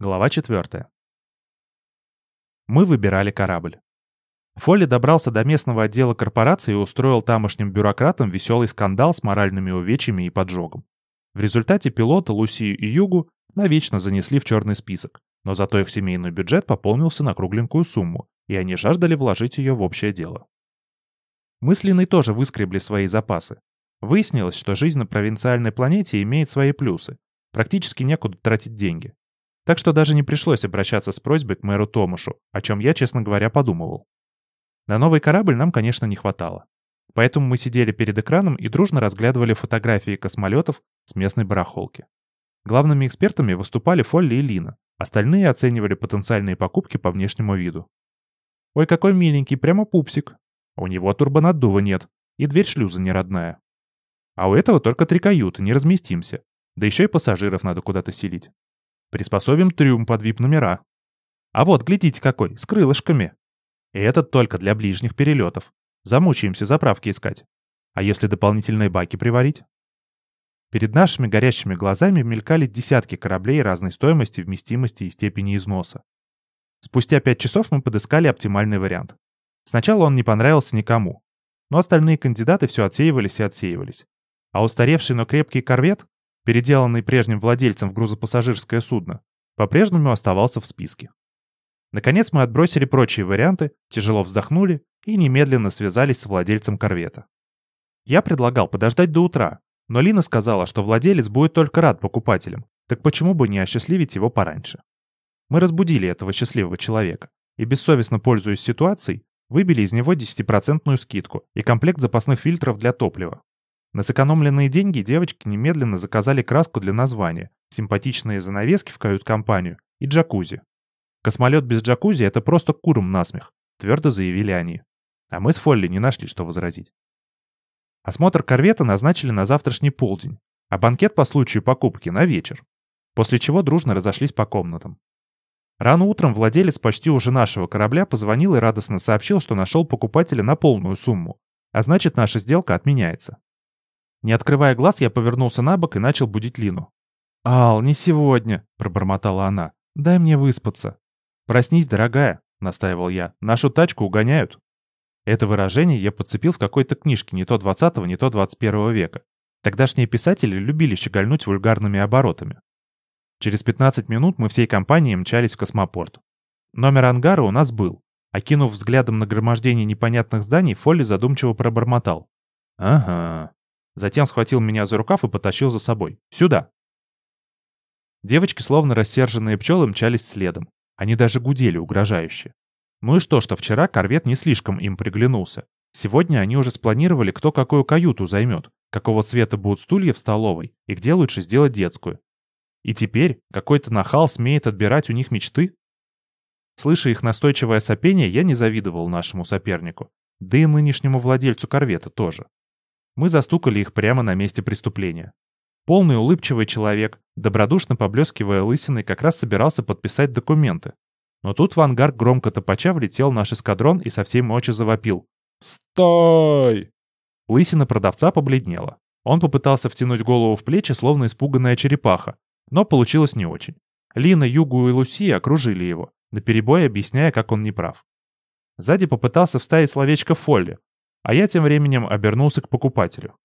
Глава 4. Мы выбирали корабль. Фолли добрался до местного отдела корпорации и устроил тамошним бюрократам веселый скандал с моральными увечьями и поджогом. В результате пилота, Лусию и Югу навечно занесли в черный список, но зато их семейный бюджет пополнился на кругленькую сумму, и они жаждали вложить ее в общее дело. Мы с Линой тоже выскребли свои запасы. Выяснилось, что жизнь на провинциальной планете имеет свои плюсы. Практически некуда тратить деньги. Так что даже не пришлось обращаться с просьбой к мэру Томушу, о чем я, честно говоря, подумывал. На новый корабль нам, конечно, не хватало. Поэтому мы сидели перед экраном и дружно разглядывали фотографии космолетов с местной барахолки. Главными экспертами выступали Фолли и Лина. Остальные оценивали потенциальные покупки по внешнему виду. «Ой, какой миленький, прямо пупсик. У него турбонаддува нет, и дверь шлюза не родная. А у этого только три каюты, не разместимся. Да еще и пассажиров надо куда-то селить. Приспособим трюм под вип-номера. А вот, глядите какой, с крылышками. И этот только для ближних перелетов. Замучаемся заправки искать. А если дополнительные баки приварить? Перед нашими горящими глазами мелькали десятки кораблей разной стоимости, вместимости и степени износа. Спустя пять часов мы подыскали оптимальный вариант. Сначала он не понравился никому, но остальные кандидаты все отсеивались и отсеивались. А устаревший, но крепкий корвет переделанный прежним владельцем в грузопассажирское судно, по-прежнему оставался в списке. Наконец мы отбросили прочие варианты, тяжело вздохнули и немедленно связались с владельцем корвета. Я предлагал подождать до утра, но Лина сказала, что владелец будет только рад покупателям, так почему бы не осчастливить его пораньше? Мы разбудили этого счастливого человека и, бессовестно пользуясь ситуацией, выбили из него 10% скидку и комплект запасных фильтров для топлива. На сэкономленные деньги девочки немедленно заказали краску для названия, симпатичные занавески в кают-компанию и джакузи. Космолет без джакузи — это просто куром насмех, твердо заявили они. А мы с Фолли не нашли, что возразить. Осмотр корвета назначили на завтрашний полдень, а банкет по случаю покупки на вечер, после чего дружно разошлись по комнатам. Рано утром владелец почти уже нашего корабля позвонил и радостно сообщил, что нашел покупателя на полную сумму, а значит наша сделка отменяется. Не открывая глаз, я повернулся на бок и начал будить Лину. «Ал, не сегодня», — пробормотала она. «Дай мне выспаться». «Проснись, дорогая», — настаивал я. «Нашу тачку угоняют». Это выражение я подцепил в какой-то книжке не то 20 не то 21 века. Тогдашние писатели любили щегольнуть вульгарными оборотами. Через 15 минут мы всей компанией мчались в космопорт. Номер ангара у нас был. Окинув взглядом нагромождение непонятных зданий, Фолли задумчиво пробормотал. «Ага, Затем схватил меня за рукав и потащил за собой. «Сюда!» Девочки, словно рассерженные пчелы, мчались следом. Они даже гудели угрожающе. Ну и что, что вчера корвет не слишком им приглянулся. Сегодня они уже спланировали, кто какую каюту займет, какого цвета будут стулья в столовой и где лучше сделать детскую. И теперь какой-то нахал смеет отбирать у них мечты? Слыша их настойчивое сопение, я не завидовал нашему сопернику. Да и нынешнему владельцу корвета тоже. Мы застукали их прямо на месте преступления. Полный улыбчивый человек, добродушно поблескивая лысиной, как раз собирался подписать документы. Но тут в ангар громко топача влетел наш эскадрон и со всей мочи завопил. «Стой!» Лысина продавца побледнела. Он попытался втянуть голову в плечи, словно испуганная черепаха, но получилось не очень. Лина, Югу и Луси окружили его, наперебой объясняя, как он неправ. Сзади попытался вставить словечко Фолли, а я тем временем обернулся к покупателю.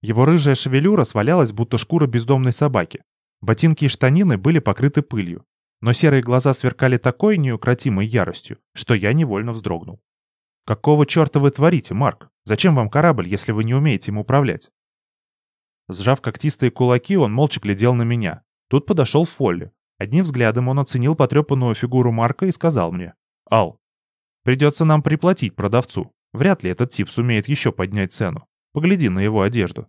Его рыжая шевелюра свалялась, будто шкура бездомной собаки. Ботинки и штанины были покрыты пылью. Но серые глаза сверкали такой неукротимой яростью, что я невольно вздрогнул. «Какого черта вы творите, Марк? Зачем вам корабль, если вы не умеете им управлять?» Сжав когтистые кулаки, он молча глядел на меня. Тут подошел Фолли. Одним взглядом он оценил потрепанную фигуру Марка и сказал мне. «Ал, придется нам приплатить продавцу. Вряд ли этот тип сумеет еще поднять цену. Погляди на его одежду.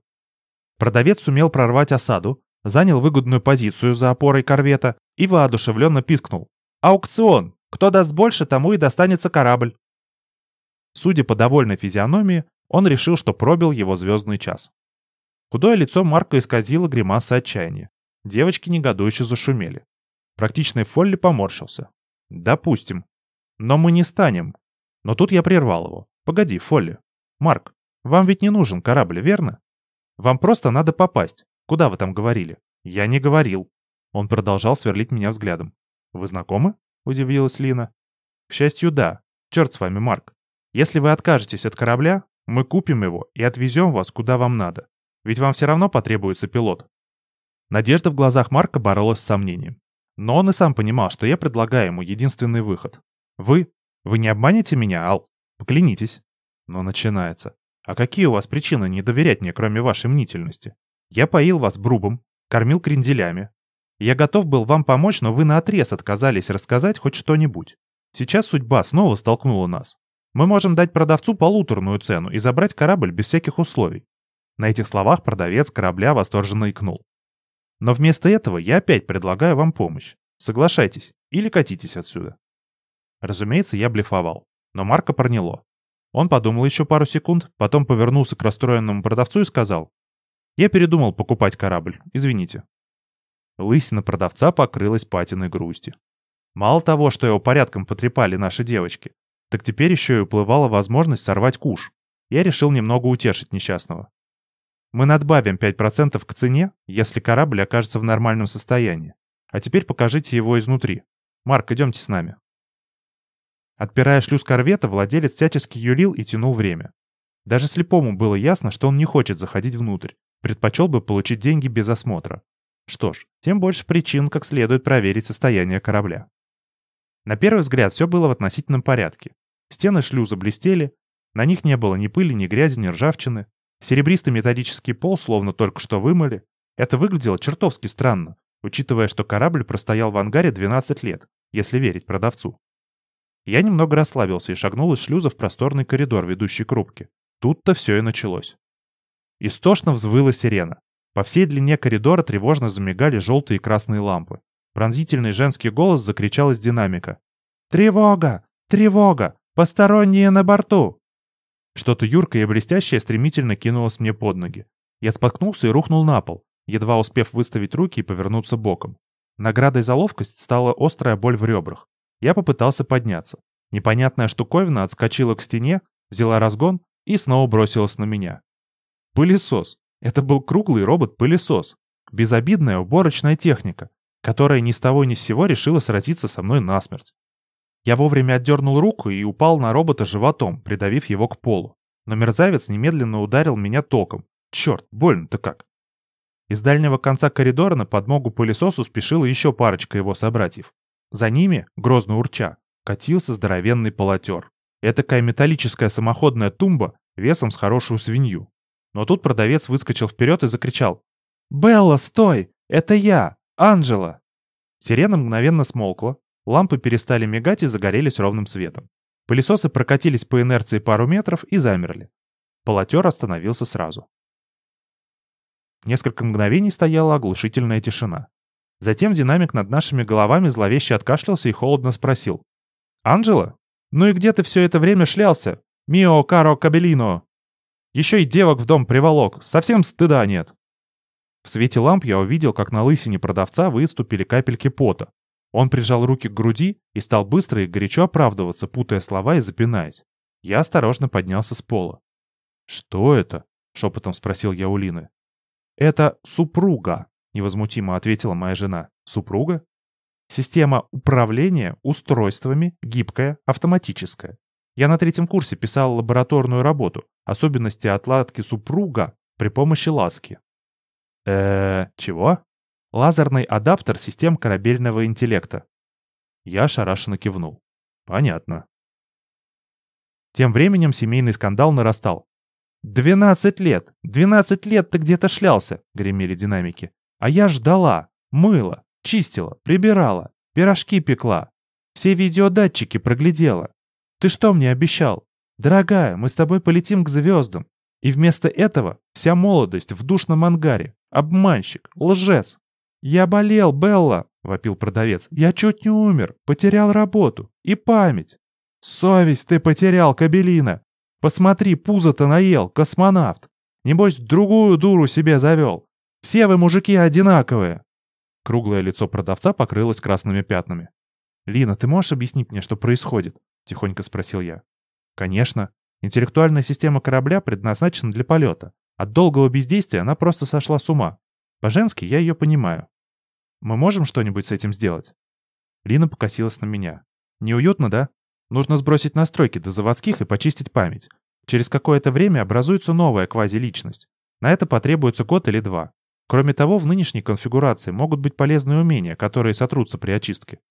Продавец сумел прорвать осаду, занял выгодную позицию за опорой корвета и воодушевленно пискнул. «Аукцион! Кто даст больше, тому и достанется корабль!» Судя по довольной физиономии, он решил, что пробил его звездный час. Худое лицо Марка исказило гримаса отчаяния. Девочки негодующе зашумели. Практичный Фолли поморщился. «Допустим. Но мы не станем». Но тут я прервал его. Погоди, Фолли. Марк, вам ведь не нужен корабль, верно? Вам просто надо попасть. Куда вы там говорили? Я не говорил. Он продолжал сверлить меня взглядом. «Вы знакомы?» — удивилась Лина. «К счастью, да. Черт с вами, Марк. Если вы откажетесь от корабля, мы купим его и отвезем вас куда вам надо. Ведь вам все равно потребуется пилот». Надежда в глазах Марка боролась с сомнением. Но он и сам понимал, что я предлагаю ему единственный выход. «Вы? Вы не обманете меня, Ал? Поклянитесь». Но начинается. «А какие у вас причины не доверять мне, кроме вашей мнительности? Я поил вас брубом, кормил кренделями. Я готов был вам помочь, но вы наотрез отказались рассказать хоть что-нибудь. Сейчас судьба снова столкнула нас. Мы можем дать продавцу полуторную цену и забрать корабль без всяких условий. На этих словах продавец корабля восторженно икнул. Но вместо этого я опять предлагаю вам помощь. Соглашайтесь или катитесь отсюда. Разумеется, я блефовал. Но Марка проняло. Он подумал еще пару секунд, потом повернулся к расстроенному продавцу и сказал. «Я передумал покупать корабль, извините». Лысина продавца покрылась патиной грусти. Мало того, что его порядком потрепали наши девочки, так теперь еще и уплывала возможность сорвать куш. Я решил немного утешить несчастного. Мы надбавим 5% к цене, если корабль окажется в нормальном состоянии. А теперь покажите его изнутри. Марк, идемте с нами. Отпирая шлюз корвета, владелец всячески юлил и тянул время. Даже слепому было ясно, что он не хочет заходить внутрь, предпочел бы получить деньги без осмотра. Что ж, тем больше причин, как следует проверить состояние корабля. На первый взгляд все было в относительном порядке. Стены шлюза блестели, на них не было ни пыли, ни грязи, ни ржавчины. Серебристый металлический пол словно только что вымыли. Это выглядело чертовски странно, учитывая, что корабль простоял в ангаре 12 лет, если верить продавцу. Я немного расслабился и шагнул из шлюза в просторный коридор, ведущий к рубке. Тут-то все и началось. Истошно взвыла сирена. По всей длине коридора тревожно замигали желтые и красные лампы. Пронзительный женский голос закричал из динамика. «Тревога! Тревога! Посторонние на борту!» Что-то юркое и блестящее стремительно кинулось мне под ноги. Я споткнулся и рухнул на пол, едва успев выставить руки и повернуться боком. Наградой за ловкость стала острая боль в ребрах. Я попытался подняться. Непонятная штуковина отскочила к стене, взяла разгон и снова бросилась на меня. Пылесос. Это был круглый робот-пылесос. Безобидная уборочная техника, которая ни с того ни с сего решила сразиться со мной насмерть. Я вовремя отдернул руку и упал на робота животом, придавив его к полу. Но мерзавец немедленно ударил меня током. Черт, больно-то как. Из дальнего конца коридора на подмогу пылесосу спешила еще парочка его собратьев. За ними, грозно урча, катился здоровенный полотер. Этакая металлическая самоходная тумба весом с хорошую свинью. Но тут продавец выскочил вперед и закричал. «Белла, стой! Это я! Анжела!» Сирена мгновенно смолкла, Лампы перестали мигать и загорелись ровным светом. Пылесосы прокатились по инерции пару метров и замерли. Полотер остановился сразу. Несколько мгновений стояла оглушительная тишина. Затем динамик над нашими головами зловеще откашлялся и холодно спросил. «Анджела? Ну и где ты все это время шлялся? Мио каро кабелино!» Еще и девок в дом приволок, совсем стыда нет. В свете ламп я увидел, как на лысине продавца выступили капельки пота, он прижал руки к груди и стал быстро и горячо оправдываться, путая слова и запинаясь. Я осторожно поднялся с пола. «Что это?» — шепотом спросил я у Лины. «Это супруга», — невозмутимо ответила моя жена. «Супруга?» «Система управления устройствами гибкая, автоматическая. Я на третьем курсе писал лабораторную работу, особенности отладки супруга при помощи ласки». «Э, чего?» Лазерный адаптер систем корабельного интеллекта. Я ошарашенно кивнул. Понятно. Тем временем семейный скандал нарастал. «Двенадцать лет! Двенадцать лет ты где-то шлялся!» — гремели динамики. «А я ждала, мыла, чистила, прибирала, пирожки пекла. Все видеодатчики проглядела. Ты что мне обещал? Дорогая, мы с тобой полетим к звездам. И вместо этого вся молодость в душном ангаре. Обманщик, лжец, «Я болел, Белла!» — вопил продавец. «Я чуть не умер, потерял работу и память!» «Совесть ты потерял, Кабелина! Посмотри, пузо-то наел, космонавт! Небось, другую дуру себе завел! Все вы, мужики, одинаковые!» Круглое лицо продавца покрылось красными пятнами. «Лина, ты можешь объяснить мне, что происходит?» — тихонько спросил я. «Конечно. Интеллектуальная система корабля предназначена для полета. От долгого бездействия она просто сошла с ума. По-женски я ее понимаю. Мы можем что-нибудь с этим сделать?» Лина покосилась на меня. Неуютно, да? Нужно сбросить настройки до заводских и почистить память. Через какое-то время образуется новая квазиличность. На это потребуется год или два. Кроме того, в нынешней конфигурации могут быть полезные умения, которые сотрутся при очистке.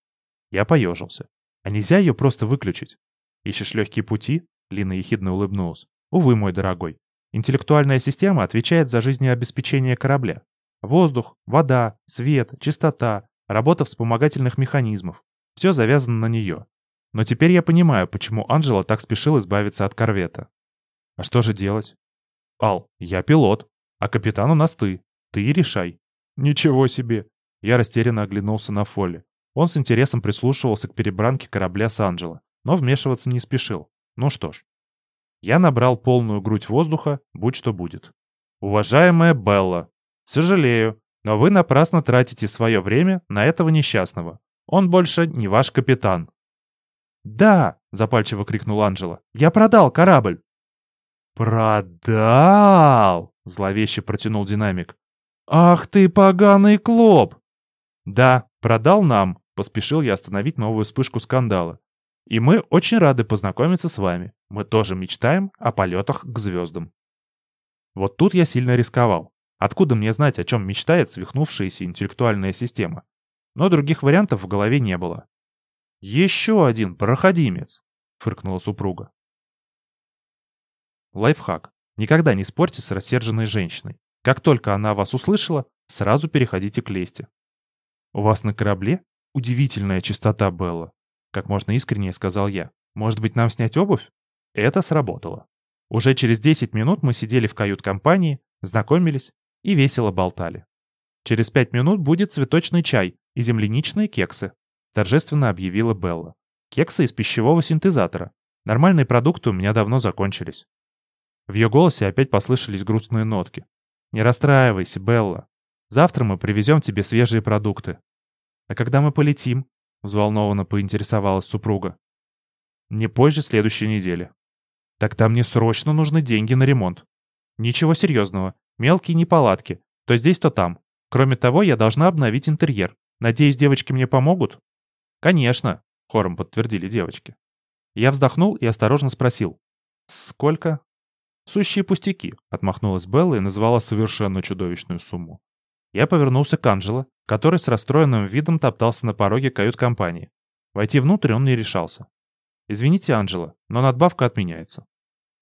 Я поежился. А нельзя ее просто выключить? Ищешь легкие пути? Лина ехидно улыбнулась. Увы, мой дорогой. Интеллектуальная система отвечает за жизнеобеспечение корабля. Воздух, вода, свет, чистота, работа вспомогательных механизмов. Все завязано на нее. Но теперь я понимаю, почему Анжела так спешил избавиться от корвета. А что же делать? Ал, я пилот, а капитан у нас ты. Ты решай. Ничего себе. Я растерянно оглянулся на Фолли. Он с интересом прислушивался к перебранке корабля с Анджело, но вмешиваться не спешил. Ну что ж. Я набрал полную грудь воздуха, будь что будет. «Уважаемая Белла, сожалею, но вы напрасно тратите свое время на этого несчастного. Он больше не ваш капитан». «Да!» — запальчиво крикнул Анджела. «Я продал корабль!» «Продал!» — зловеще протянул динамик. «Ах ты поганый клоп!» «Да, продал нам», — поспешил я остановить новую вспышку скандала. «И мы очень рады познакомиться с вами. Мы тоже мечтаем о полетах к звездам». Вот тут я сильно рисковал. Откуда мне знать, о чем мечтает свихнувшаяся интеллектуальная система? Но других вариантов в голове не было. «Еще один проходимец!» — фыркнула супруга. Лайфхак. Никогда не спорьте с рассерженной женщиной. Как только она вас услышала, сразу переходите к лести. «У вас на корабле? Удивительная чистота, Белла!» Как можно искреннее сказал я. «Может быть, нам снять обувь?» Это сработало. Уже через 10 минут мы сидели в кают-компании, знакомились и весело болтали. Через 5 минут будет цветочный чай и земляничные кексы. — торжественно объявила Белла. «Кексы из пищевого синтезатора. Нормальные продукты у меня давно закончились». В ее голосе опять послышались грустные нотки. «Не расстраивайся, Белла. Завтра мы привезем тебе свежие продукты». «А когда мы полетим?» — взволнованно поинтересовалась супруга. «Не позже следующей недели». «Тогда мне срочно нужны деньги на ремонт». «Ничего серьезного. Мелкие неполадки. То здесь, то там. Кроме того, я должна обновить интерьер. Надеюсь, девочки мне помогут?» «Конечно», — хором подтвердили девочки. Я вздохнул и осторожно спросил. «Сколько?» «Сущие пустяки», — отмахнулась Белла и назвала совершенно чудовищную сумму. Я повернулся к Анджело, который с расстроенным видом топтался на пороге кают-компании. Войти внутрь он не решался. «Извините, Анджело, но надбавка отменяется».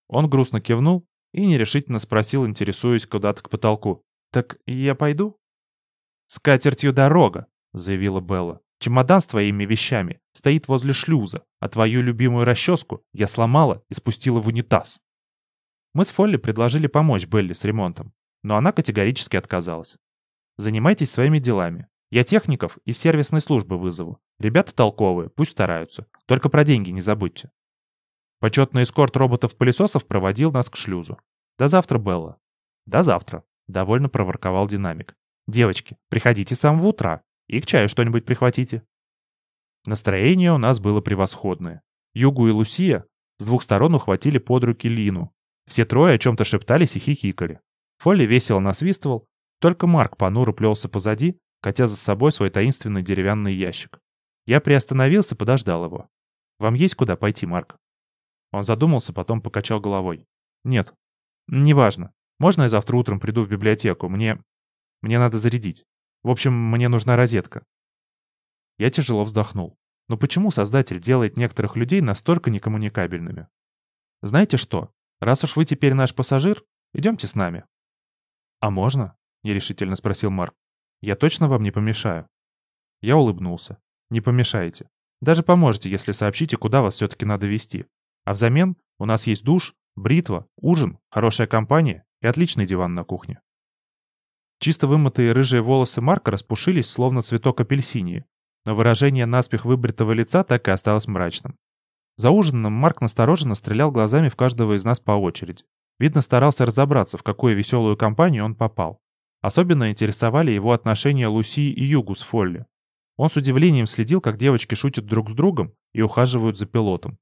Он грустно кивнул и нерешительно спросил, интересуясь куда-то к потолку. «Так я пойду?» «С катертью дорога», — заявила Белла. Чемодан с твоими вещами стоит возле шлюза, а твою любимую расческу я сломала и спустила в унитаз. Мы с Фолли предложили помочь Белли с ремонтом, но она категорически отказалась. Занимайтесь своими делами. Я техников из сервисной службы вызову. Ребята толковые, пусть стараются. Только про деньги не забудьте. Почетный эскорт роботов-пылесосов проводил нас к шлюзу. До завтра, Белла. До завтра, довольно проворковал динамик. Девочки, приходите с самого утра. И к чаю что-нибудь прихватите. Настроение у нас было превосходное. Югу и Лусия с двух сторон ухватили под руки Лину. Все трое о чем-то шептались и хихикали. Фолли весело насвистывал, только Марк понуро плелся позади, катя за собой свой таинственный деревянный ящик. Я приостановился, подождал его. «Вам есть куда пойти, Марк?» Он задумался, потом покачал головой. «Нет. Неважно. Можно я завтра утром приду в библиотеку? Мне... Мне надо зарядить. В общем, мне нужна розетка. Я тяжело вздохнул. Но почему создатель делает некоторых людей настолько некоммуникабельными? Знаете что? Раз уж вы теперь наш пассажир, идемте с нами. А можно? Нерешительно спросил Марк. Я точно вам не помешаю? Я улыбнулся. Не помешаете. Даже поможете, если сообщите, куда вас все-таки надо вести. А взамен у нас есть душ, бритва, ужин, хорошая компания и отличный диван на кухне. Чисто вымытые рыжие волосы Марка распушились, словно цветок апельсинии, но выражение наспех выбритого лица так и осталось мрачным. За ужином Марк настороженно стрелял глазами в каждого из нас по очереди. Видно, старался разобраться, в какую веселую компанию он попал. Особенно интересовали его отношения Луси и Югу с Фолли. Он с удивлением следил, как девочки шутят друг с другом и ухаживают за пилотом.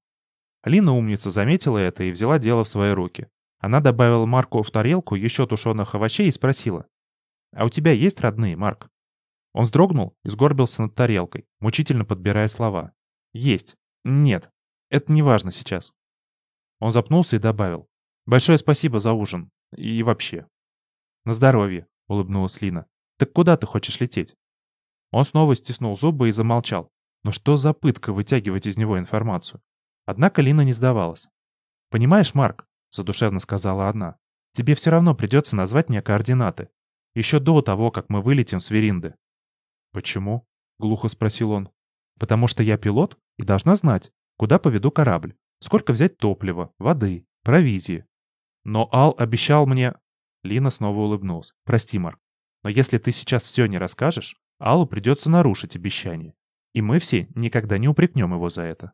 Лина умница заметила это и взяла дело в свои руки. Она добавила Марку в тарелку еще тушеных овощей и спросила. «А у тебя есть родные, Марк?» Он вздрогнул и сгорбился над тарелкой, мучительно подбирая слова. «Есть. Нет. Это не важно сейчас». Он запнулся и добавил. «Большое спасибо за ужин. И вообще». «На здоровье», — улыбнулась Лина. «Так куда ты хочешь лететь?» Он снова стиснул зубы и замолчал. Но что за пытка вытягивать из него информацию? Однако Лина не сдавалась. «Понимаешь, Марк», — задушевно сказала одна, — «тебе все равно придется назвать мне координаты. Еще до того, как мы вылетим с Веринды. «Почему?» — глухо спросил он. «Потому что я пилот и должна знать, куда поведу корабль, сколько взять топлива, воды, провизии. Но Ал обещал мне...» Лина снова улыбнулась. «Прости, Марк, но если ты сейчас все не расскажешь, Аллу придется нарушить обещание. И мы все никогда не упрекнем его за это».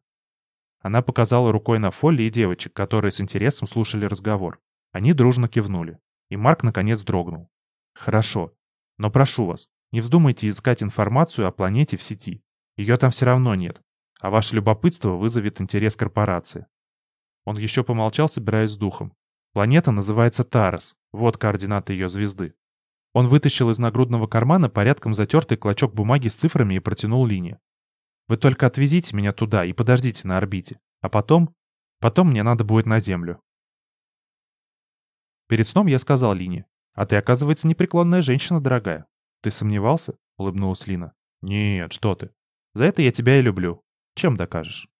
Она показала рукой на Фолли и девочек, которые с интересом слушали разговор. Они дружно кивнули. И Марк наконец дрогнул. «Хорошо. Но прошу вас, не вздумайте искать информацию о планете в сети. Ее там все равно нет, а ваше любопытство вызовет интерес корпорации. Он еще помолчал, собираясь с духом. Планета называется Тарос, вот координаты ее звезды. Он вытащил из нагрудного кармана порядком затертый клочок бумаги с цифрами и протянул линию. Вы только отвезите меня туда и подождите на орбите. А потом... Потом мне надо будет на Землю. Перед сном я сказал Лине. А ты, оказывается, непреклонная женщина, дорогая. «Ты сомневался?» — улыбнулась Лина. «Нет, что ты. За это я тебя и люблю. Чем докажешь?»